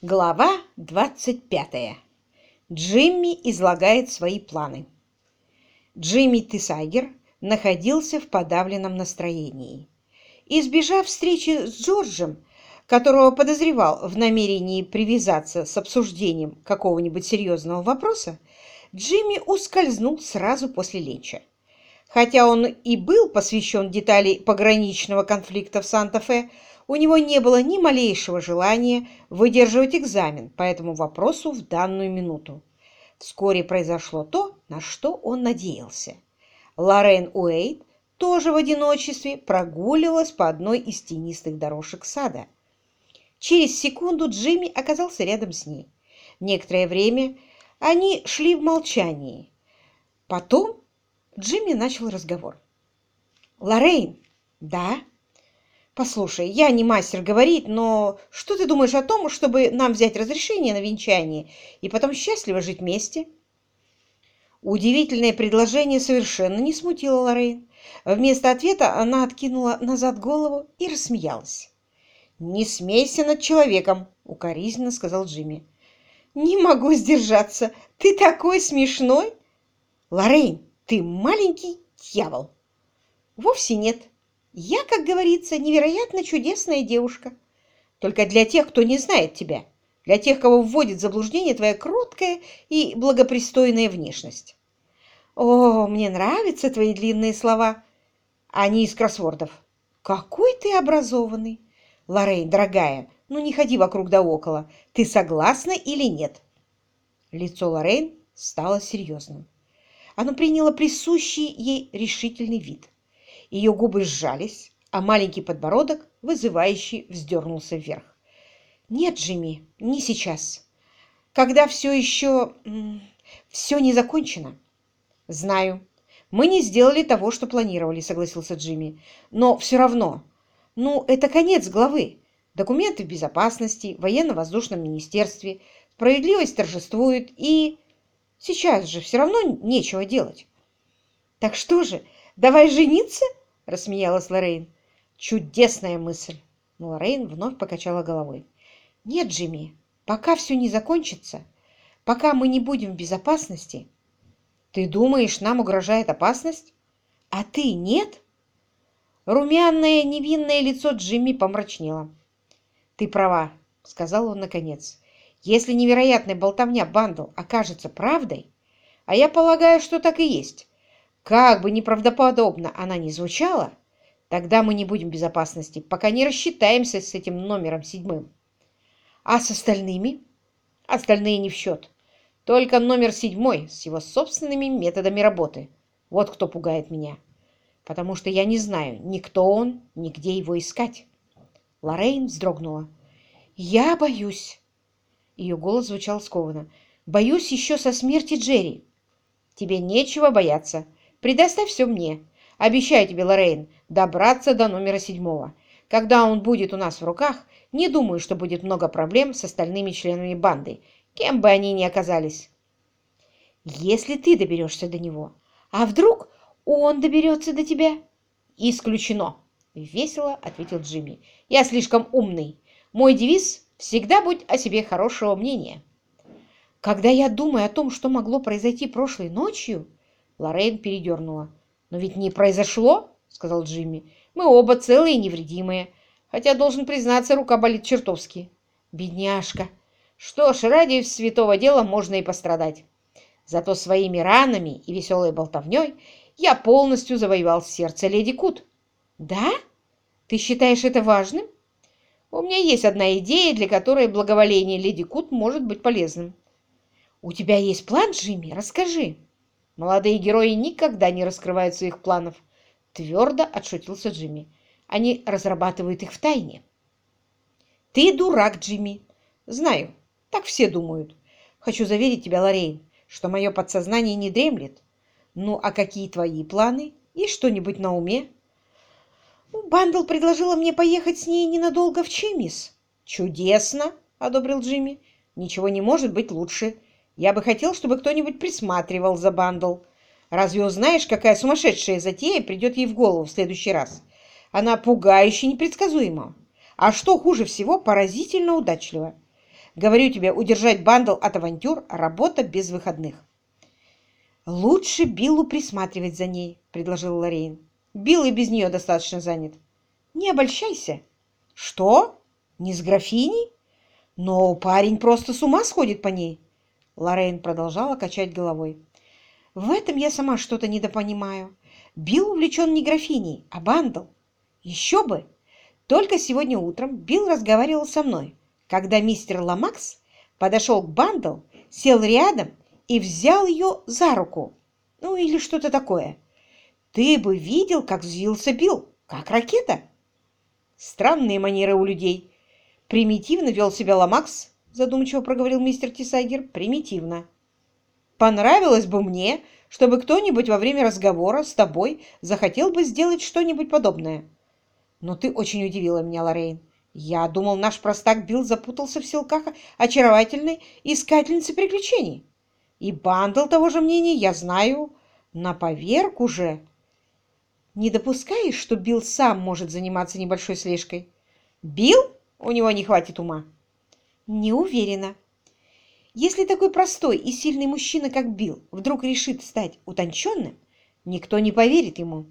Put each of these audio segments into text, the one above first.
Глава 25. Джимми излагает свои планы. Джимми Тисайгер находился в подавленном настроении. Избежав встречи с Джорджем, которого подозревал в намерении привязаться с обсуждением какого-нибудь серьезного вопроса, Джимми ускользнул сразу после ленча. Хотя он и был посвящен деталей пограничного конфликта в Санта-Фе, у него не было ни малейшего желания выдерживать экзамен по этому вопросу в данную минуту. Вскоре произошло то, на что он надеялся. Лорен Уэйт тоже в одиночестве прогуливалась по одной из тенистых дорожек сада. Через секунду Джимми оказался рядом с ней. Некоторое время они шли в молчании. Потом Джимми начал разговор. «Лоррейн?» «Да?» «Послушай, я не мастер говорить, но что ты думаешь о том, чтобы нам взять разрешение на венчание и потом счастливо жить вместе?» Удивительное предложение совершенно не смутило Лоррейн. Вместо ответа она откинула назад голову и рассмеялась. «Не смейся над человеком!» — укоризненно сказал Джимми. «Не могу сдержаться! Ты такой смешной!» «Лоррейн, ты маленький дьявол!» «Вовсе нет!» Я, как говорится, невероятно чудесная девушка. Только для тех, кто не знает тебя, для тех, кого вводит в заблуждение твоя кроткая и благопристойная внешность. О, мне нравятся твои длинные слова. Они из кроссвордов. Какой ты образованный. Лоррейн, дорогая, ну не ходи вокруг да около. Ты согласна или нет? Лицо Лоррейн стало серьезным. Оно приняло присущий ей решительный вид. Ее губы сжались, а маленький подбородок вызывающе вздернулся вверх. «Нет, Джимми, не сейчас. Когда все еще... все не закончено». «Знаю. Мы не сделали того, что планировали», — согласился Джимми. «Но все равно. Ну, это конец главы. Документы в безопасности, военно-воздушном министерстве, справедливость торжествует и... Сейчас же все равно нечего делать». «Так что же, давай жениться?» — рассмеялась Лоррейн. «Чудесная мысль!» Но Лоррейн вновь покачала головой. «Нет, Джимми, пока все не закончится, пока мы не будем в безопасности...» «Ты думаешь, нам угрожает опасность? А ты нет?» Румяное невинное лицо Джимми помрачнело. «Ты права», — сказал он наконец. «Если невероятная болтовня Бандл окажется правдой, а я полагаю, что так и есть, как бы неправдоподобно она ни звучала, тогда мы не будем в безопасности, пока не рассчитаемся с этим номером седьмым. А с остальными? Остальные не в счет. Только номер седьмой с его собственными методами работы. Вот кто пугает меня. Потому что я не знаю, ни кто он, ни где его искать. Лоррейн вздрогнула. «Я боюсь». Ее голос звучал скованно. «Боюсь еще со смерти Джерри». «Тебе нечего бояться. Предоставь все мне. Обещаю тебе, Лоррейн, добраться до номера седьмого. Когда он будет у нас в руках, не думаю, что будет много проблем с остальными членами банды, кем бы они ни оказались. Если ты доберешься до него, а вдруг он доберется до тебя? Исключено, весело ответил Джимми. Я слишком умный. Мой девиз – всегда будь о себе хорошего мнения. Когда я думаю о том, что могло произойти прошлой ночью, Лоррейн передернула. «Но ведь не произошло», — сказал Джимми. «Мы оба целые и невредимые. Хотя, должен признаться, рука болит чертовски». «Бедняжка! Что ж, ради святого дела можно и пострадать. Зато своими ранами и веселой болтовней я полностью завоевал сердце леди Кут». «Да? Ты считаешь это важным?» «У меня есть одна идея, для которой благоволение леди Кут может быть полезным». «У тебя есть план, Джимми? Расскажи». Молодые герои никогда не раскрывают своих планов. Твердо отшутился Джимми. Они разрабатывают их в тайне. Ты дурак, Джимми. Знаю, так все думают. Хочу заверить тебя, Лоррейн, что мое подсознание не дремлет. Ну, а какие твои планы? Есть что-нибудь на уме? Ну, Бандл предложила мне поехать с ней ненадолго в Чимнис. Чудесно, одобрил Джимми. Ничего не может быть лучше. Я бы хотел, чтобы кто-нибудь присматривал за Бандл. Разве узнаешь, какая сумасшедшая затея придет ей в голову в следующий раз? Она пугающе непредсказуема. А что хуже всего, поразительно удачлива. Говорю тебе, удержать Бандл от авантюр – работа без выходных. «Лучше Биллу присматривать за ней», – предложила Лорейн. «Билл и без нее достаточно занят». «Не обольщайся». «Что? Не с графиней? Но парень просто с ума сходит по ней». Лорейн продолжала качать головой. «В этом я сама что-то недопонимаю. Билл увлечен не графиней, а Бандл. Еще бы! Только сегодня утром Билл разговаривал со мной, когда мистер Ломакс подошел к Бандл, сел рядом и взял ее за руку. Ну, или что-то такое. Ты бы видел, как взвился Билл, как ракета. Странные манеры у людей. Примитивно вел себя Ломакс, задумчиво проговорил мистер Тесайгер. Примитивно. Понравилось бы мне, чтобы кто-нибудь во время разговора с тобой захотел бы сделать что-нибудь подобное. Но ты очень удивила меня, Лоррейн. Я думал, наш простак Билл запутался в силках очаровательной искательницы приключений. И Бандл того же мнения, я знаю, на поверку же. Не допускаешь, что Билл сам может заниматься небольшой слежкой? Билл? У него не хватит ума. Не уверена. Если такой простой и сильный мужчина, как Билл, вдруг решит стать утонченным, никто не поверит ему.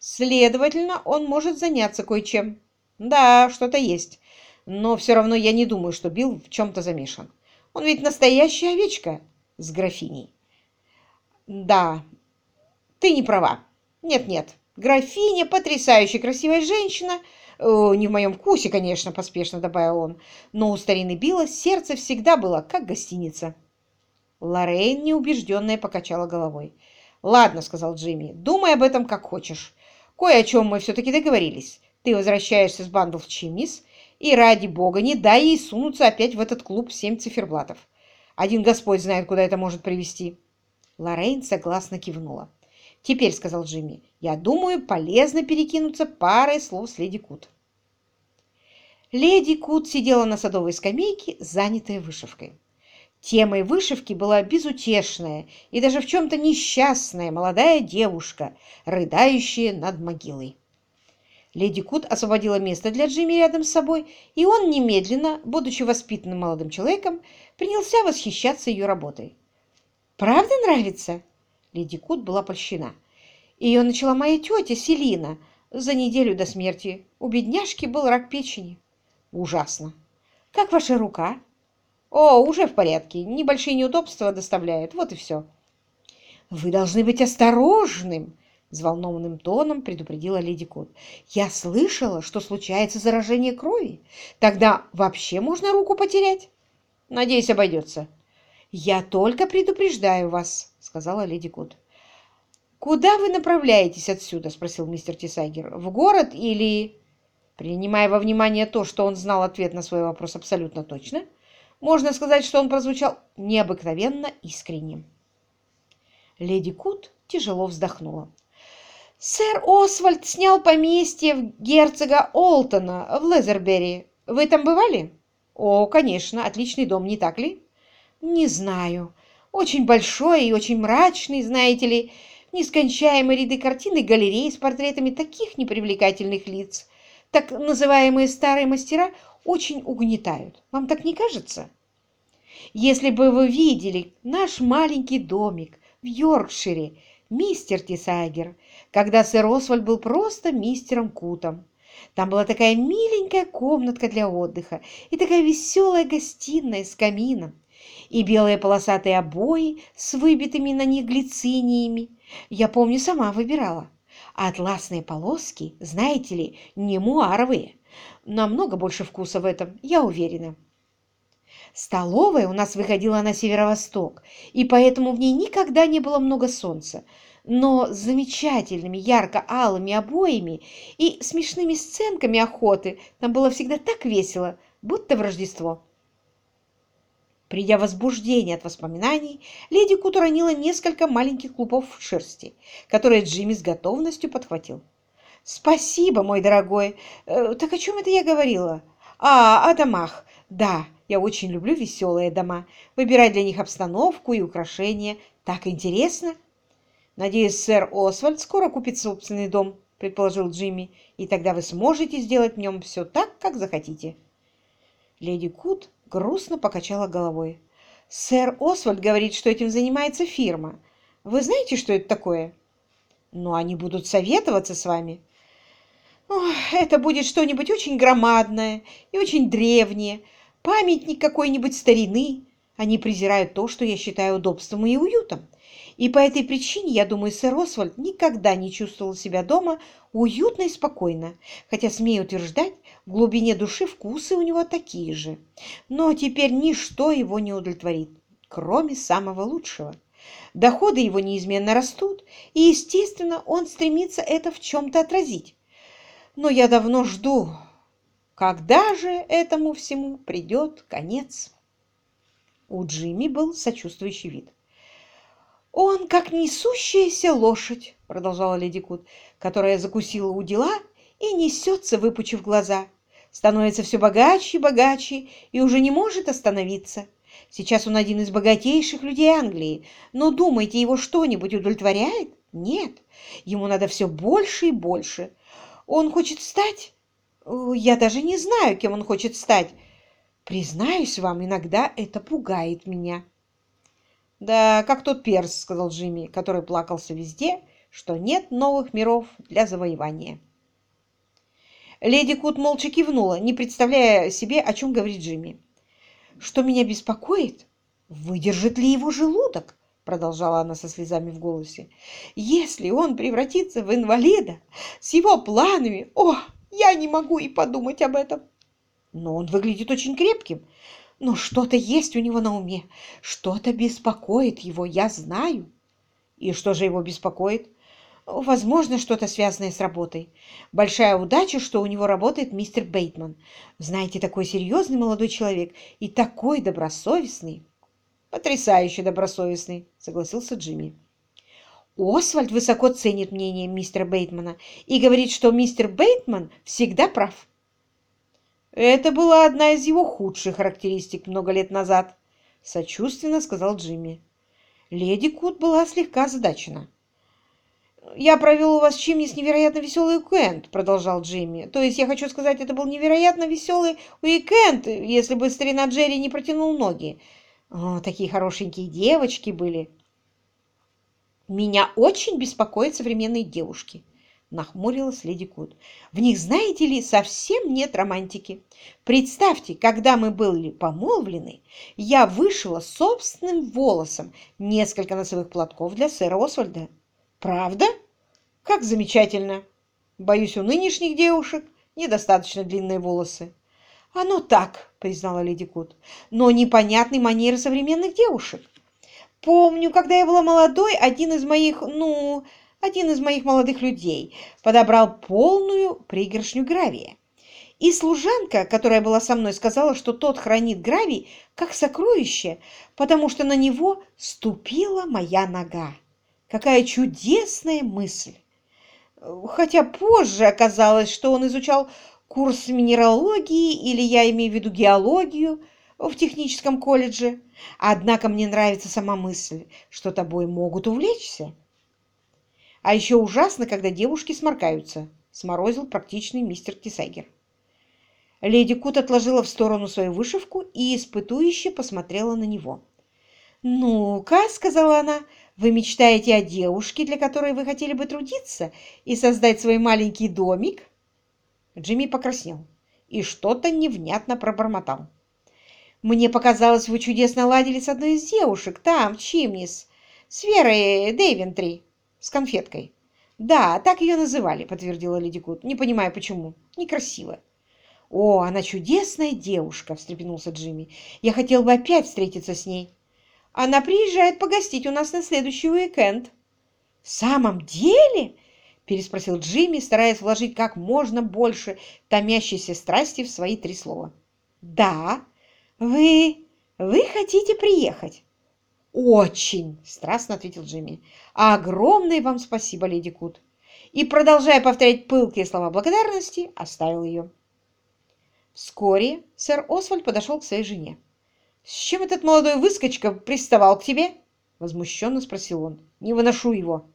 Следовательно, он может заняться кое-чем. Да, что-то есть. Но все равно я не думаю, что Билл в чем-то замешан. Он ведь настоящая овечка с графиней. Да, ты не права. Нет-нет, графиня потрясающе красивая женщина, Э, не в моем вкусе, конечно, поспешно добавил он, но у старины Билла сердце всегда было как гостиница. Лоррейн, неубежденная, покачала головой. «Ладно», — сказал Джимми, — «думай об этом как хочешь. Кое о чем мы все-таки договорились. Ты возвращаешься с Бандл в Чимнис, и ради бога не дай ей сунуться опять в этот клуб семь циферблатов. Один Господь знает, куда это может привести». Лоррейн согласно кивнула. «Теперь», — сказал Джимми, — «я думаю, полезно перекинуться парой слов с леди Кут». Леди Кут сидела на садовой скамейке, занятая вышивкой. Темой вышивки была безутешная и даже в чем-то несчастная молодая девушка, рыдающая над могилой. Леди Кут освободила место для Джимми рядом с собой, и он немедленно, будучи воспитанным молодым человеком, принялся восхищаться ее работой. «Правда нравится?» Леди Кут была польщена. Ее начала моя тетя Селина за неделю до смерти. У бедняжки был рак печени. Ужасно. Как ваша рука? О, уже в порядке. Небольшие неудобства доставляет. Вот и все. Вы должны быть осторожным, взволнованным тоном предупредила леди Кот. Я слышала, что случается заражение крови. Тогда вообще можно руку потерять. Надеюсь, обойдется. «Я только предупреждаю вас», — сказала леди Кут. «Куда вы направляетесь отсюда?» — спросил мистер Тисайгер. «В город или...» Принимая во внимание то, что он знал ответ на свой вопрос абсолютно точно, можно сказать, что он прозвучал необыкновенно искренним. Леди Кут тяжело вздохнула. «Сэр Освальд снял поместье герцога Олтона в Лезербери. Вы там бывали?» «О, конечно, отличный дом, не так ли?» Не знаю. Очень большой и очень мрачный, знаете ли, нескончаемые ряды картин и галерей с портретами таких непривлекательных лиц. Так называемые старые мастера очень угнетают. Вам так не кажется? Если бы вы видели наш маленький домик в Йоркшире, мистер Тисайгер, когда сэр Освальд был просто мистером Кутом. Там была такая миленькая комнатка для отдыха и такая веселая гостиная с камином и белые полосатые обои с выбитыми на них глициниями. Я помню, сама выбирала. А атласные полоски, знаете ли, не муаровые. Намного больше вкуса в этом, я уверена. Столовая у нас выходила на северо-восток, и поэтому в ней никогда не было много солнца. Но с замечательными ярко-алыми обоями и смешными сценками охоты там было всегда так весело, будто в Рождество. Придя в возбуждение от воспоминаний, леди Кут уронила несколько маленьких клубов шерсти, которые Джимми с готовностью подхватил. «Спасибо, мой дорогой! Э, так о чем это я говорила? А, о домах. Да, я очень люблю веселые дома. Выбирать для них обстановку и украшения. Так интересно!» «Надеюсь, сэр Освальд скоро купит собственный дом», — предположил Джимми, «и тогда вы сможете сделать в нем все так, как захотите». Леди Кут грустно покачала головой. «Сэр Освальд говорит, что этим занимается фирма. Вы знаете, что это такое?» «Ну, они будут советоваться с вами». Ох, «Это будет что-нибудь очень громадное и очень древнее, памятник какой-нибудь старины. Они презирают то, что я считаю удобством и уютом. И по этой причине, я думаю, сэр Освальд никогда не чувствовал себя дома уютно и спокойно, хотя, смею утверждать, в глубине души вкусы у него такие же. Но теперь ничто его не удовлетворит, кроме самого лучшего. Доходы его неизменно растут, и, естественно, он стремится это в чем-то отразить. Но я давно жду, когда же этому всему придет конец. У Джимми был сочувствующий вид. «Он как несущаяся лошадь», — продолжала леди Кут, которая закусила у дела и несется, выпучив глаза. Становится все богаче и богаче и уже не может остановиться. Сейчас он один из богатейших людей Англии, но думаете, его что-нибудь удовлетворяет? Нет, ему надо все больше и больше. Он хочет стать... Я даже не знаю, кем он хочет стать. Признаюсь вам, иногда это пугает меня. «Да, как тот перс», — сказал Джимми, который плакался везде, что нет новых миров для завоевания. Леди Кут молча кивнула, не представляя себе, о чем говорит Джимми. «Что меня беспокоит? Выдержит ли его желудок?» продолжала она со слезами в голосе. «Если он превратится в инвалида с его планами, о, я не могу и подумать об этом!» «Но он выглядит очень крепким. Но что-то есть у него на уме, что-то беспокоит его, я знаю. И что же его беспокоит? Возможно, что-то связанное с работой. Большая удача, что у него работает мистер Бейтман. Знаете, такой серьезный молодой человек и такой добросовестный. Потрясающе добросовестный, согласился Джимми. Освальд высоко ценит мнение мистера Бейтмана и говорит, что мистер Бейтман всегда прав. Это была одна из его худших характеристик много лет назад, сочувственно сказал Джимми. Леди Кут была слегка озадачена. «Я провел у вас Чимнис невероятно веселый уикенд», — продолжал Джимми. «То есть, я хочу сказать, это был невероятно веселый уикенд, если бы старина Джерри не протянул ноги. О, такие хорошенькие девочки были». «Меня очень беспокоят современные девушки», нахмурилась леди Кут. «В них, знаете ли, совсем нет романтики. Представьте, когда мы были помолвлены, я вышила собственным волосом несколько носовых платков для сэра Освальда. Правда? Как замечательно! Боюсь, у нынешних девушек недостаточно длинные волосы». «Оно так», — признала леди Кут, — «но непонятной манеры современных девушек. Помню, когда я была молодой, один из моих, ну, один из моих молодых людей подобрал полную пригоршню гравия. И служанка, которая была со мной, сказала, что тот хранит гравий как сокровище, потому что на него ступила моя нога. Какая чудесная мысль! Хотя позже оказалось, что он изучал курс минералогии, или я имею в виду геологию, в техническом колледже. Однако мне нравится сама мысль, что тобой могут увлечься. А еще ужасно, когда девушки сморкаются, сморозил практичный мистер Кисайгер. Леди Кут отложила в сторону свою вышивку и испытующе посмотрела на него. «Ну-ка», — сказала она, — «вы мечтаете о девушке, для которой вы хотели бы трудиться и создать свой маленький домик?» Джимми покраснел и что-то невнятно пробормотал. «Мне показалось, вы чудесно ладили с одной из девушек там, в Чимнис, с Верой Дэйвентри» с конфеткой. «Да, так ее называли», — подтвердила Леди Кут. «Не понимаю, почему. Некрасиво». «О, она чудесная девушка!» — встрепенулся Джимми. «Я хотел бы опять встретиться с ней. Она приезжает погостить у нас на следующий уикенд». «В самом деле?» — переспросил Джимми, стараясь вложить как можно больше томящейся страсти в свои три слова. «Да, вы... вы хотите приехать?» «Очень!» – страстно ответил Джимми. «Огромное вам спасибо, леди Кут!» И, продолжая повторять пылкие слова благодарности, оставил ее. Вскоре сэр Освальд подошел к своей жене. «С чем этот молодой выскочка приставал к тебе?» – возмущенно спросил он. «Не выношу его».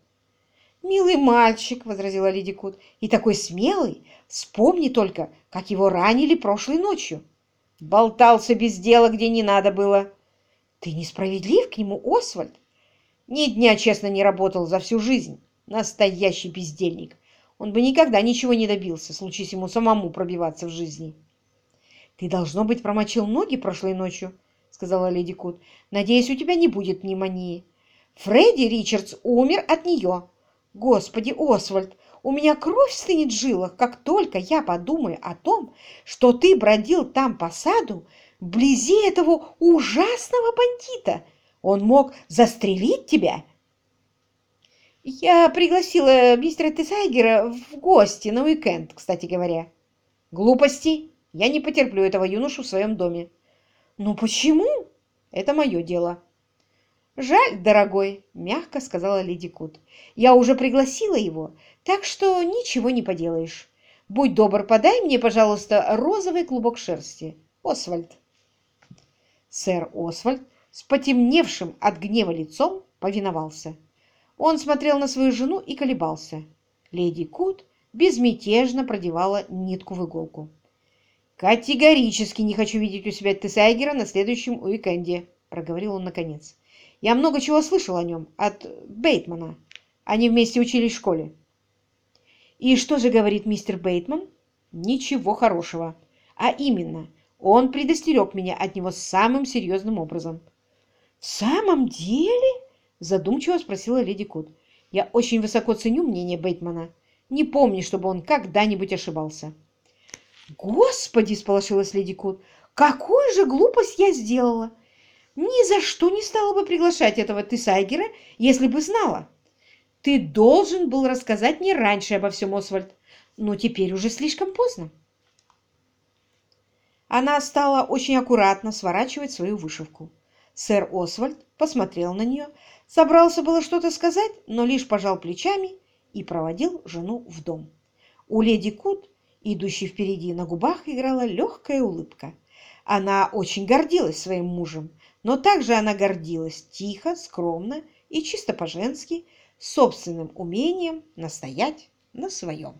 «Милый мальчик», — возразила леди Кут, — «и такой смелый! Вспомни только, как его ранили прошлой ночью». Болтался без дела, где не надо было. Ты несправедлив к нему, Освальд? Ни дня честно не работал за всю жизнь. Настоящий бездельник. Он бы никогда ничего не добился, случись ему самому пробиваться в жизни. «Ты, должно быть, промочил ноги прошлой ночью», — сказала леди Кут. «Надеюсь, у тебя не будет пневмонии. Фредди Ричардс умер от нее. Господи, Освальд, у меня кровь стынет в жилах, как только я подумаю о том, что ты бродил там по саду вблизи этого ужасного бандита. Он мог застрелить тебя. Я пригласила мистера Тесайгера в гости на уикенд, кстати говоря. Глупости. Я не потерплю этого юношу в своем доме. Ну почему? Это мое дело. «Жаль, дорогой», — мягко сказала леди Кут. «Я уже пригласила его, так что ничего не поделаешь. Будь добр, подай мне, пожалуйста, розовый клубок шерсти. Освальд». Сэр Освальд с потемневшим от гнева лицом повиновался. Он смотрел на свою жену и колебался. Леди Кут безмятежно продевала нитку в иголку. «Категорически не хочу видеть у себя Тесайгера на следующем уикенде», — проговорил он наконец. Я много чего слышал о нем от Бейтмана. Они вместе учились в школе. И что же говорит мистер Бейтман? Ничего хорошего. А именно, он предостерег меня от него самым серьезным образом. «В самом деле?» – задумчиво спросила леди Кут. «Я очень высоко ценю мнение Бейтмана. Не помню, чтобы он когда-нибудь ошибался». «Господи!» – сполошилась леди Кут. «Какую же глупость я сделала! ни за что не стала бы приглашать этого Тесайгера, если бы знала. Ты должен был рассказать мне раньше обо всем, Освальд, но теперь уже слишком поздно. Она стала очень аккуратно сворачивать свою вышивку. Сэр Освальд посмотрел на нее, собрался было что-то сказать, но лишь пожал плечами и проводил жену в дом. У леди Кут, идущей впереди, на губах играла легкая улыбка. Она очень гордилась своим мужем, но также она гордилась тихо, скромно и чисто по-женски собственным умением настоять на своем.